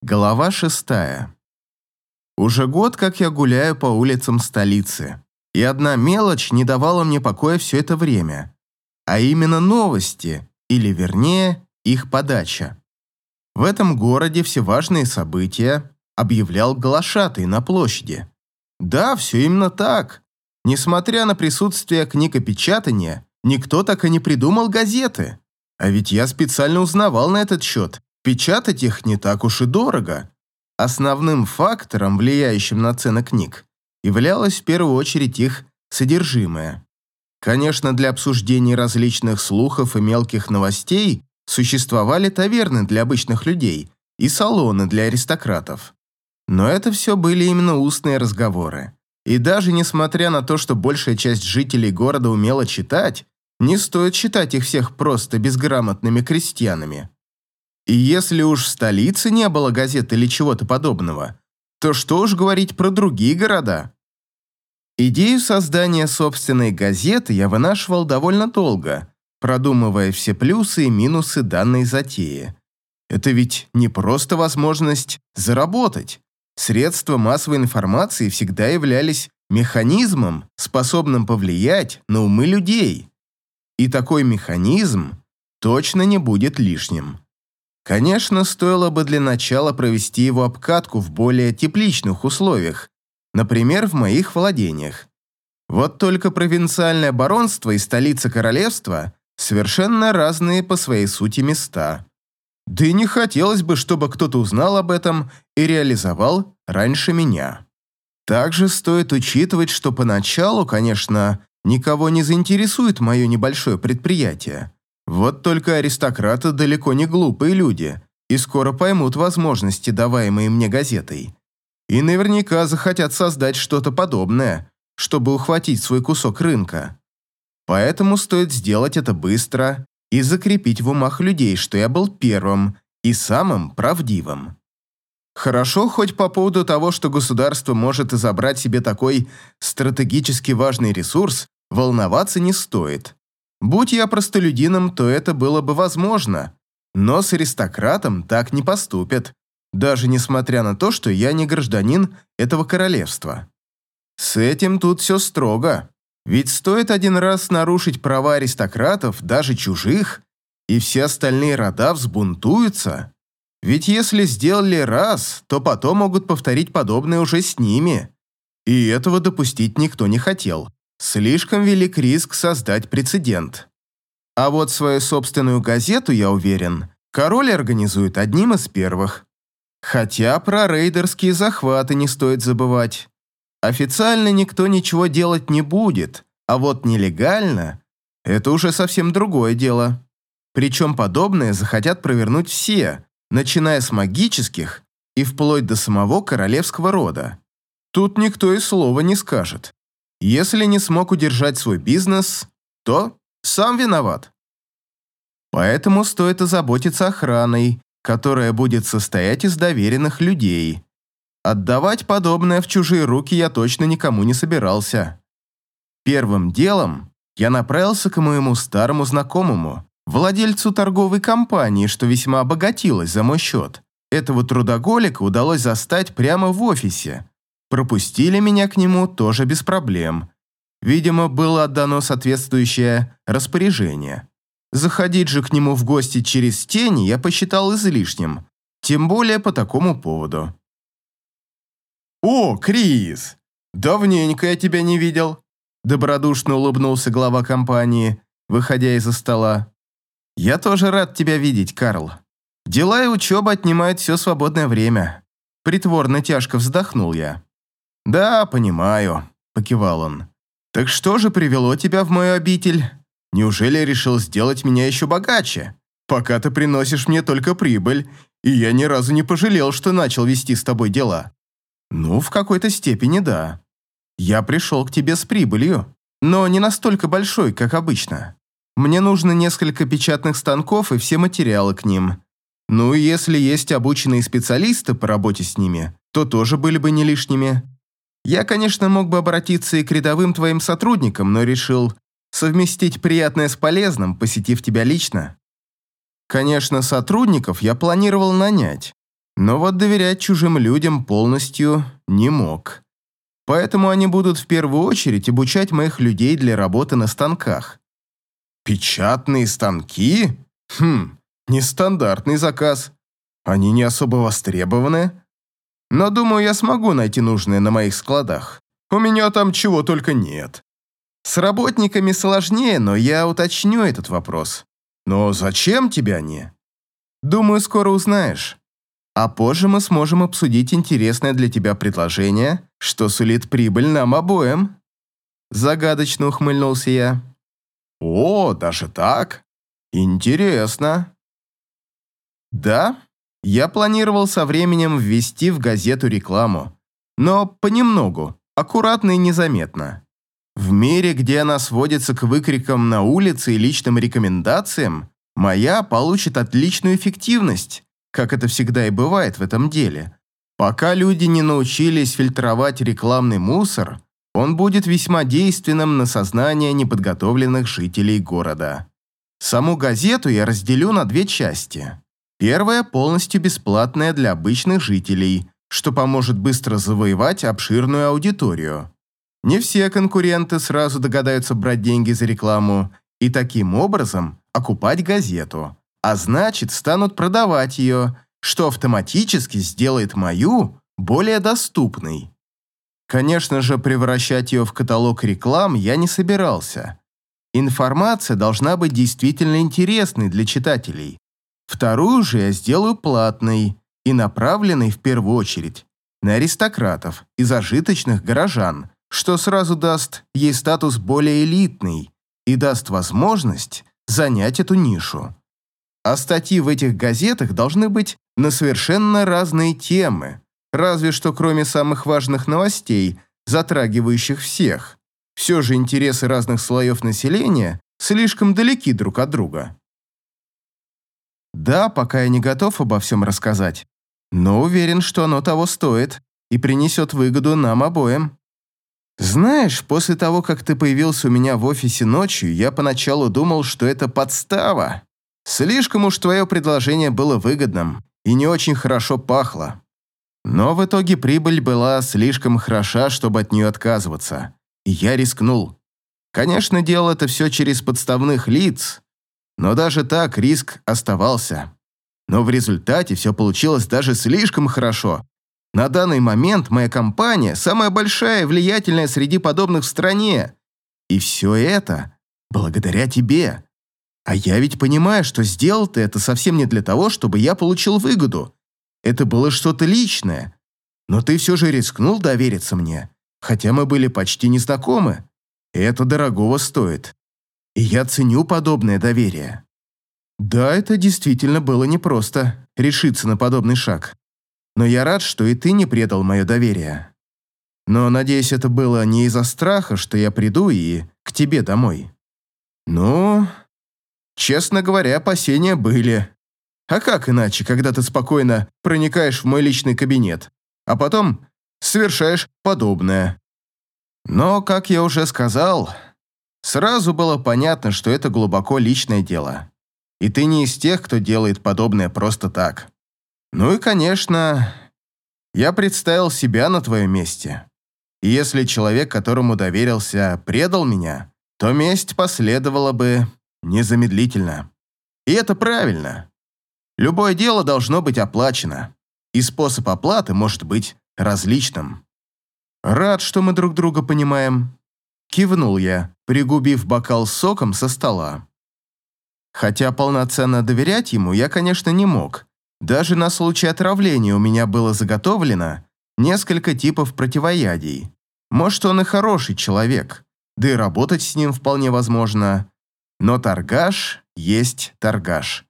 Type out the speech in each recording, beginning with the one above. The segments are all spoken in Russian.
Глава шестая. Уже год, как я гуляю по улицам столицы, и одна мелочь не давала мне покоя все это время, а именно новости, или вернее, их подача. В этом городе все важные события объявлял глашатый на площади. Да, все именно так. Несмотря на присутствие книгопечатания, никто так и не придумал газеты. А ведь я специально узнавал на этот счет, Печатать их не так уж и дорого. Основным фактором, влияющим на цены книг, являлось в первую очередь их содержимое. Конечно, для обсуждения различных слухов и мелких новостей существовали таверны для обычных людей и салоны для аристократов. Но это все были именно устные разговоры. И даже несмотря на то, что большая часть жителей города умела читать, не стоит считать их всех просто безграмотными крестьянами. И если уж в столице не было газет или чего-то подобного, то что уж говорить про другие города. Идею создания собственной газеты я вынашивал довольно долго, продумывая все плюсы и минусы данной затеи. Это ведь не просто возможность заработать. Средства массовой информации всегда являлись механизмом, способным повлиять на умы людей. И такой механизм точно не будет лишним. Конечно, стоило бы для начала провести его обкатку в более тепличных условиях, например, в моих владениях. Вот только провинциальное баронство и столица королевства совершенно разные по своей сути места. Да и не хотелось бы, чтобы кто-то узнал об этом и реализовал раньше меня. Также стоит учитывать, что поначалу, конечно, никого не заинтересует мое небольшое предприятие. Вот только аристократы далеко не глупые люди и скоро поймут возможности, даваемые мне газетой. И наверняка захотят создать что-то подобное, чтобы ухватить свой кусок рынка. Поэтому стоит сделать это быстро и закрепить в умах людей, что я был первым и самым правдивым. Хорошо хоть по поводу того, что государство может изобрать себе такой стратегически важный ресурс, волноваться не стоит. Будь я простолюдином, то это было бы возможно, но с аристократом так не поступят, даже несмотря на то, что я не гражданин этого королевства. С этим тут все строго, ведь стоит один раз нарушить права аристократов, даже чужих, и все остальные рода взбунтуются. Ведь если сделали раз, то потом могут повторить подобное уже с ними. И этого допустить никто не хотел. Слишком велик риск создать прецедент. А вот свою собственную газету, я уверен, король организует одним из первых. Хотя про рейдерские захваты не стоит забывать. Официально никто ничего делать не будет, а вот нелегально – это уже совсем другое дело. Причем подобное захотят провернуть все, начиная с магических и вплоть до самого королевского рода. Тут никто и слова не скажет. Если не смог удержать свой бизнес, то сам виноват. Поэтому стоит озаботиться охраной, которая будет состоять из доверенных людей. Отдавать подобное в чужие руки я точно никому не собирался. Первым делом я направился к моему старому знакомому, владельцу торговой компании, что весьма обогатилась за мой счет. Этого трудоголика удалось застать прямо в офисе, Пропустили меня к нему тоже без проблем. Видимо, было отдано соответствующее распоряжение. Заходить же к нему в гости через тени я посчитал излишним, тем более по такому поводу. «О, Крис! Давненько я тебя не видел!» Добродушно улыбнулся глава компании, выходя из-за стола. «Я тоже рад тебя видеть, Карл. Дела и учеба отнимают все свободное время». Притворно тяжко вздохнул я. «Да, понимаю», – покивал он. «Так что же привело тебя в мою обитель? Неужели решил сделать меня еще богаче? Пока ты приносишь мне только прибыль, и я ни разу не пожалел, что начал вести с тобой дела». «Ну, в какой-то степени да. Я пришел к тебе с прибылью, но не настолько большой, как обычно. Мне нужно несколько печатных станков и все материалы к ним. Ну и если есть обученные специалисты по работе с ними, то тоже были бы не лишними. Я, конечно, мог бы обратиться и к рядовым твоим сотрудникам, но решил совместить приятное с полезным, посетив тебя лично. Конечно, сотрудников я планировал нанять, Но вот доверять чужим людям полностью не мог. Поэтому они будут в первую очередь обучать моих людей для работы на станках. Печатные станки? Хм, нестандартный заказ. Они не особо востребованы. Но думаю, я смогу найти нужное на моих складах. У меня там чего только нет. С работниками сложнее, но я уточню этот вопрос. Но зачем тебе они? Думаю, скоро узнаешь. А позже мы сможем обсудить интересное для тебя предложение, что сулит прибыль нам обоим. Загадочно ухмыльнулся я. О, даже так? Интересно. Да, я планировал со временем ввести в газету рекламу, но понемногу, аккуратно и незаметно. В мире, где она сводится к выкрикам на улице и личным рекомендациям, моя получит отличную эффективность, как это всегда и бывает в этом деле. Пока люди не научились фильтровать рекламный мусор, он будет весьма действенным на сознание неподготовленных жителей города. Саму газету я разделю на две части. Первая полностью бесплатная для обычных жителей, что поможет быстро завоевать обширную аудиторию. Не все конкуренты сразу догадаются брать деньги за рекламу и таким образом окупать газету, а значит станут продавать ее, что автоматически сделает мою более доступной. Конечно же, превращать ее в каталог реклам я не собирался. Информация должна быть действительно интересной для читателей, Вторую же я сделаю платной и направленной в первую очередь на аристократов и зажиточных горожан, что сразу даст ей статус более элитный и даст возможность занять эту нишу. А статьи в этих газетах должны быть на совершенно разные темы, разве что кроме самых важных новостей, затрагивающих всех. Все же интересы разных слоев населения слишком далеки друг от друга. Да, пока я не готов обо всем рассказать, но уверен, что оно того стоит и принесет выгоду нам обоим. Знаешь, после того, как ты появился у меня в офисе ночью, я поначалу думал, что это подстава. Слишком уж твое предложение было выгодным и не очень хорошо пахло. Но в итоге прибыль была слишком хороша, чтобы от нее отказываться. И я рискнул. Конечно, делал это все через подставных лиц, но даже так риск оставался. Но в результате все получилось даже слишком хорошо. На данный момент моя компания самая большая и влиятельная среди подобных в стране. И все это благодаря тебе. А я ведь понимаю, что сделал ты это совсем не для того, чтобы я получил выгоду. Это было что-то личное. Но ты все же рискнул довериться мне, хотя мы были почти незнакомы. И это дорогого стоит. И я ценю подобное доверие. Да, это действительно было непросто, решиться на подобный шаг. Но я рад, что и ты не предал мое доверие. Но, надеюсь, это было не из-за страха, что я приду и к тебе домой. Ну, честно говоря, опасения были. А как иначе, когда ты спокойно проникаешь в мой личный кабинет, а потом совершаешь подобное? Но, как я уже сказал, Сразу было понятно, что это глубоко личное дело. И ты не из тех, кто делает подобное просто так. Ну и, конечно, я представил себя на твоем месте. И если человек, которому доверился, предал меня, то месть последовала бы незамедлительно. И это правильно. Любое дело должно быть оплачено, и способ оплаты может быть различным. Рад, что мы друг друга понимаем. Кивнул я, пригубив бокал с соком со стола. Хотя полноценно доверять ему я, конечно, не мог. Даже на случай отравления у меня было заготовлено несколько типов противоядий. Может, он и хороший человек, да и работать с ним вполне возможно. Но торгаш есть торгаш.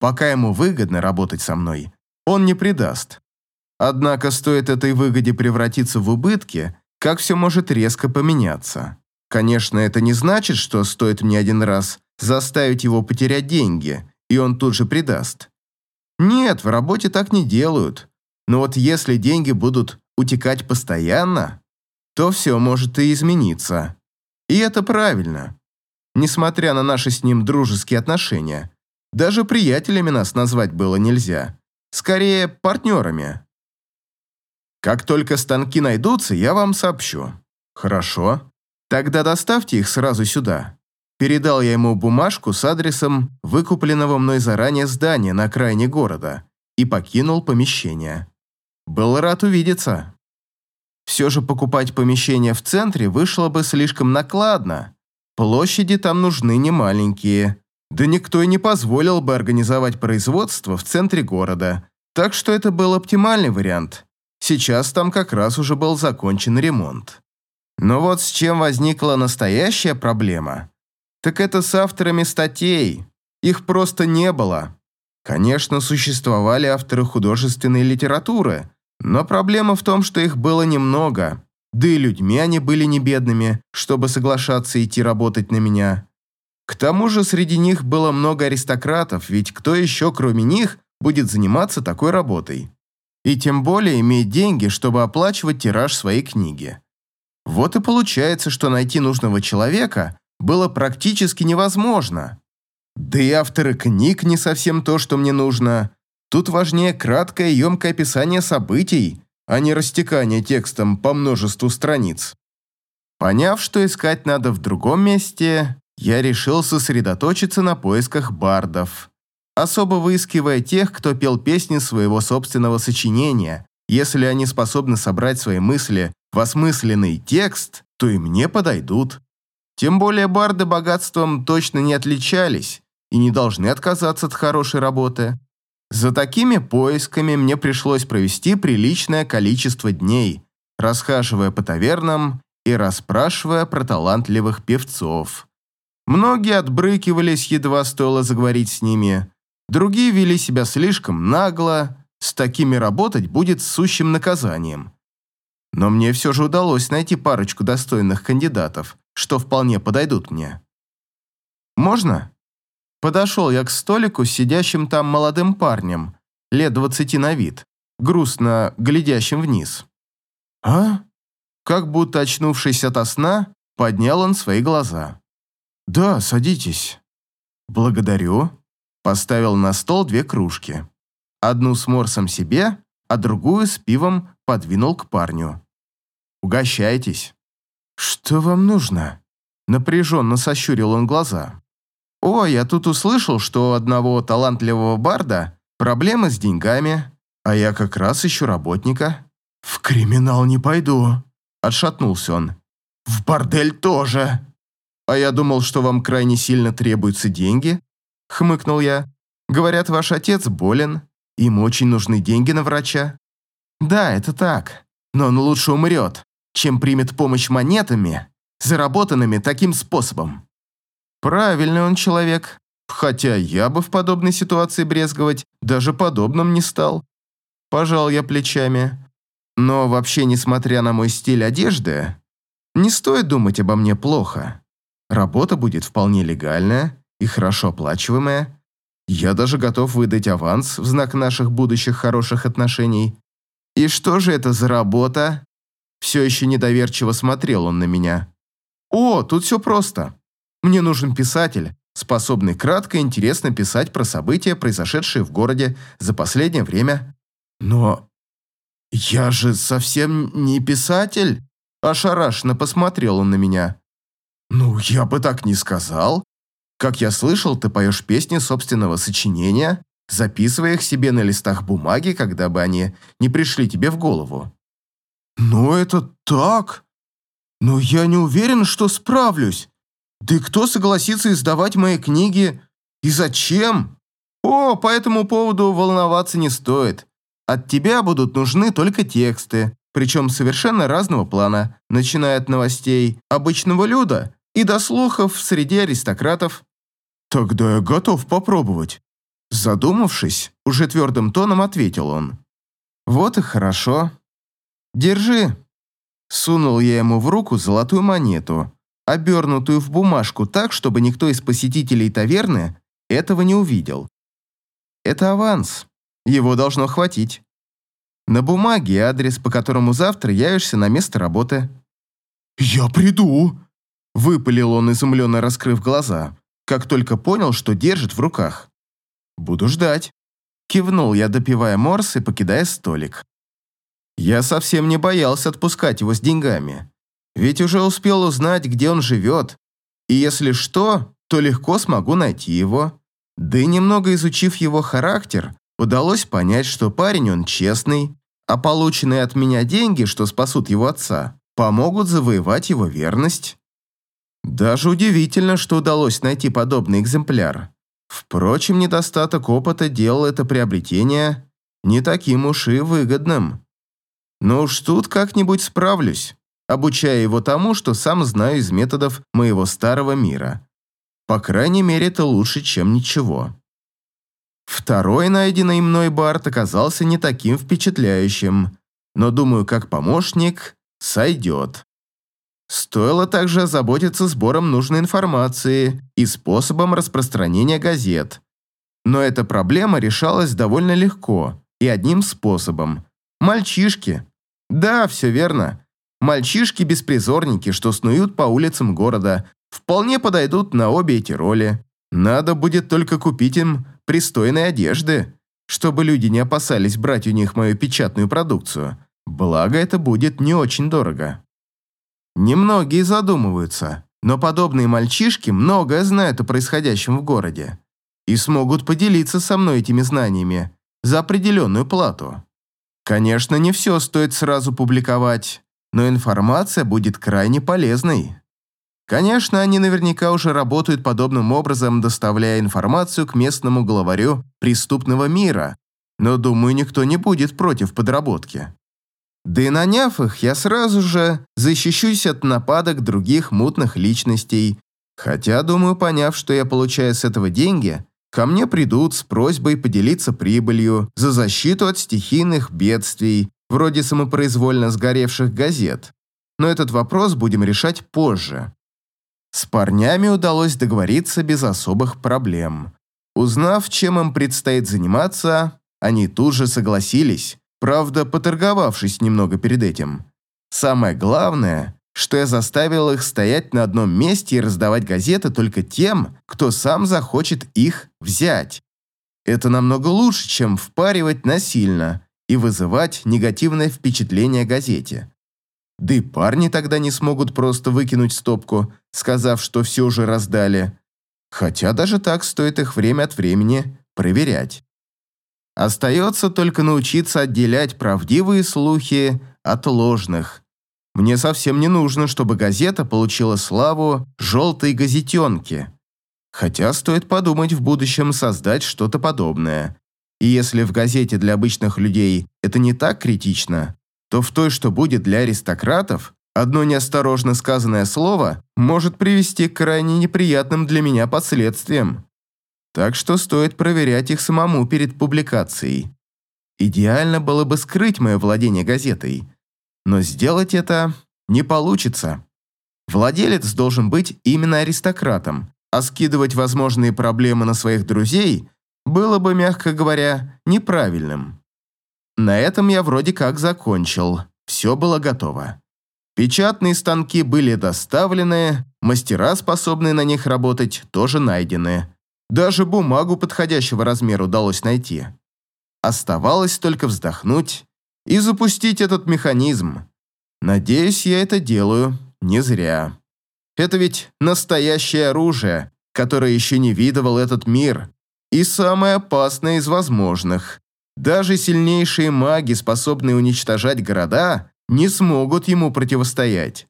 Пока ему выгодно работать со мной, он не предаст. Однако стоит этой выгоде превратиться в убытки, как все может резко поменяться. Конечно, это не значит, что стоит мне один раз заставить его потерять деньги, и он тут же предаст. Нет, в работе так не делают. Но вот если деньги будут утекать постоянно, то все может и измениться. И это правильно. Несмотря на наши с ним дружеские отношения, даже приятелями нас назвать было нельзя. скорее партнерами. Как только станки найдутся, я вам сообщу. Хорошо. Тогда доставьте их сразу сюда. Передал я ему бумажку с адресом выкупленного мной заранее здания на окраине города и покинул помещение. Был рад увидеться. Все же покупать помещение в центре вышло бы слишком накладно. Площади там нужны не маленькие. Да никто и не позволил бы организовать производство в центре города. Так что это был оптимальный вариант. Сейчас там как раз уже был закончен ремонт. Но вот с чем возникла настоящая проблема, так это с авторами статей. Их просто не было. Конечно, существовали авторы художественной литературы, но проблема в том, что их было немного, да и людьми они были не бедными, чтобы соглашаться идти работать на меня. К тому же среди них было много аристократов, ведь кто еще, кроме них, будет заниматься такой работой? и тем более иметь деньги, чтобы оплачивать тираж своей книги. Вот и получается, что найти нужного человека было практически невозможно. Да и авторы книг не совсем то, что мне нужно. Тут важнее краткое и емкое описание событий, а не растекание текстом по множеству страниц. Поняв, что искать надо в другом месте, я решил сосредоточиться на поисках бардов особо выискивая тех, кто пел песни своего собственного сочинения. Если они способны собрать свои мысли в осмысленный текст, то и мне подойдут. Тем более барды богатством точно не отличались и не должны отказаться от хорошей работы. За такими поисками мне пришлось провести приличное количество дней, расхаживая по тавернам и расспрашивая про талантливых певцов. Многие отбрыкивались, едва стоило заговорить с ними, Другие вели себя слишком нагло, с такими работать будет сущим наказанием. Но мне все же удалось найти парочку достойных кандидатов, что вполне подойдут мне. «Можно?» Подошел я к столику с сидящим там молодым парнем, лет двадцати на вид, грустно глядящим вниз. «А?» Как будто очнувшись ото сна, поднял он свои глаза. «Да, садитесь». «Благодарю», Поставил на стол две кружки. Одну с морсом себе, а другую с пивом подвинул к парню. «Угощайтесь». «Что вам нужно?» Напряженно сощурил он глаза. «О, я тут услышал, что у одного талантливого барда проблемы с деньгами, а я как раз ищу работника». «В криминал не пойду», — отшатнулся он. «В бордель тоже». «А я думал, что вам крайне сильно требуются деньги, – хмыкнул я. «Говорят, ваш отец болен, ему очень нужны деньги на врача». «Да, это так, но он лучше умрет, чем примет помощь монетами, заработанными таким способом». «Правильный он человек, хотя я бы в подобной ситуации брезговать даже подобным не стал». Пожал я плечами. Но вообще, несмотря на мой стиль одежды, не стоит думать обо мне плохо. Работа будет вполне легальная, и хорошо оплачиваемая. Я даже готов выдать аванс в знак наших будущих хороших отношений. И что же это за работа? Все еще недоверчиво смотрел он на меня. О, тут все просто. Мне нужен писатель, способный кратко и интересно писать про события, произошедшие в городе за последнее время. Но я же совсем не писатель. Ошарашенно посмотрел он на меня. Ну, я бы так не сказал. Как я слышал, ты поешь песни собственного сочинения, записывая их себе на листах бумаги, когда бы они не пришли тебе в голову. Ну, это так. Но я не уверен, что справлюсь. Да и кто согласится издавать мои книги? И зачем? О, по этому поводу волноваться не стоит. От тебя будут нужны только тексты, причем совершенно разного плана, начиная от новостей обычного люда и до слухов среди аристократов. «Тогда я готов попробовать». Задумавшись, уже твердым тоном ответил он. «Вот и хорошо. Держи». Сунул я ему в руку золотую монету, обернутую в бумажку так, чтобы никто из посетителей таверны этого не увидел. Это аванс. Его должно хватить. На бумаге адрес, по которому завтра явишься на место работы. «Я приду!» – выпалил он, изумленно раскрыв глаза как только понял, что держит в руках. Буду ждать. Кивнул я, допивая морс и покидая столик. Я совсем не боялся отпускать его с деньгами. Ведь уже успел узнать, где он живет. И если что, то легко смогу найти его. Да и немного изучив его характер, удалось понять, что парень он честный, а полученные от меня деньги, что спасут его отца, помогут завоевать его верность. Даже удивительно, что удалось найти подобный экземпляр. Впрочем, недостаток опыта делал это приобретение не таким уж и выгодным. Но уж тут как-нибудь справлюсь, обучая его тому, что сам знаю из методов моего старого мира. По крайней мере, это лучше, чем ничего. Второй найденный мной Барт оказался не таким впечатляющим, но, думаю, как помощник, сойдет. Стоило также озаботиться сбором нужной информации и способом распространения газет. Но эта проблема решалась довольно легко и одним способом. Мальчишки. Да, все верно. Мальчишки-беспризорники, что снуют по улицам города, вполне подойдут на обе эти роли. Надо будет только купить им пристойной одежды, чтобы люди не опасались брать у них мою печатную продукцию. Благо, это будет не очень дорого. Немногие задумываются, но подобные мальчишки многое знают о происходящем в городе и смогут поделиться со мной этими знаниями за определенную плату. Конечно, не все стоит сразу публиковать, но информация будет крайне полезной. Конечно, они наверняка уже работают подобным образом, доставляя информацию к местному главарю преступного мира, но, думаю, никто не будет против подработки. Да и наняв их, я сразу же защищусь от нападок других мутных личностей, хотя, думаю, поняв, что я получаю с этого деньги, ко мне придут с просьбой поделиться прибылью за защиту от стихийных бедствий, вроде самопроизвольно сгоревших газет. Но этот вопрос будем решать позже. С парнями удалось договориться без особых проблем. Узнав, чем им предстоит заниматься, они тут же согласились, правда, поторговавшись немного перед этим. Самое главное, что я заставил их стоять на одном месте и раздавать газеты только тем, кто сам захочет их взять. Это намного лучше, чем впаривать насильно и вызывать негативное впечатление газете. Да и парни тогда не смогут просто выкинуть стопку, сказав, что все уже раздали. Хотя даже так стоит их время от времени проверять. Остается только научиться отделять правдивые слухи от ложных. Мне совсем не нужно, чтобы газета получила славу «желтой газетенки». Хотя стоит подумать в будущем создать что-то подобное. И если в газете для обычных людей это не так критично, то в той, что будет для аристократов, одно неосторожно сказанное слово может привести к крайне неприятным для меня последствиям. Так что стоит проверять их самому перед публикацией. Идеально было бы скрыть мое владение газетой, но сделать это не получится. Владелец должен быть именно аристократом, а скидывать возможные проблемы на своих друзей было бы, мягко говоря, неправильным. На этом я вроде как закончил. Все было готово. Печатные станки были доставлены, мастера, способные на них работать, тоже найдены. Даже бумагу подходящего размера удалось найти. Оставалось только вздохнуть и запустить этот механизм. Надеюсь, я это делаю не зря. Это ведь настоящее оружие, которое еще не видывал этот мир, и самое опасное из возможных. Даже сильнейшие маги, способные уничтожать города, не смогут ему противостоять.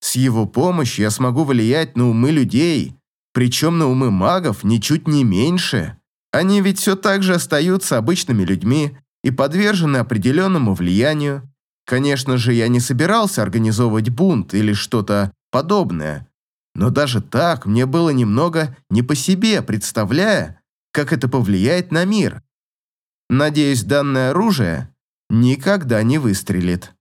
С его помощью я смогу влиять на умы людей, причем на умы магов ничуть не меньше. Они ведь все так же остаются обычными людьми и подвержены определенному влиянию. Конечно же, я не собирался организовывать бунт или что-то подобное, но даже так мне было немного не по себе, представляя, как это повлияет на мир. Надеюсь, данное оружие никогда не выстрелит.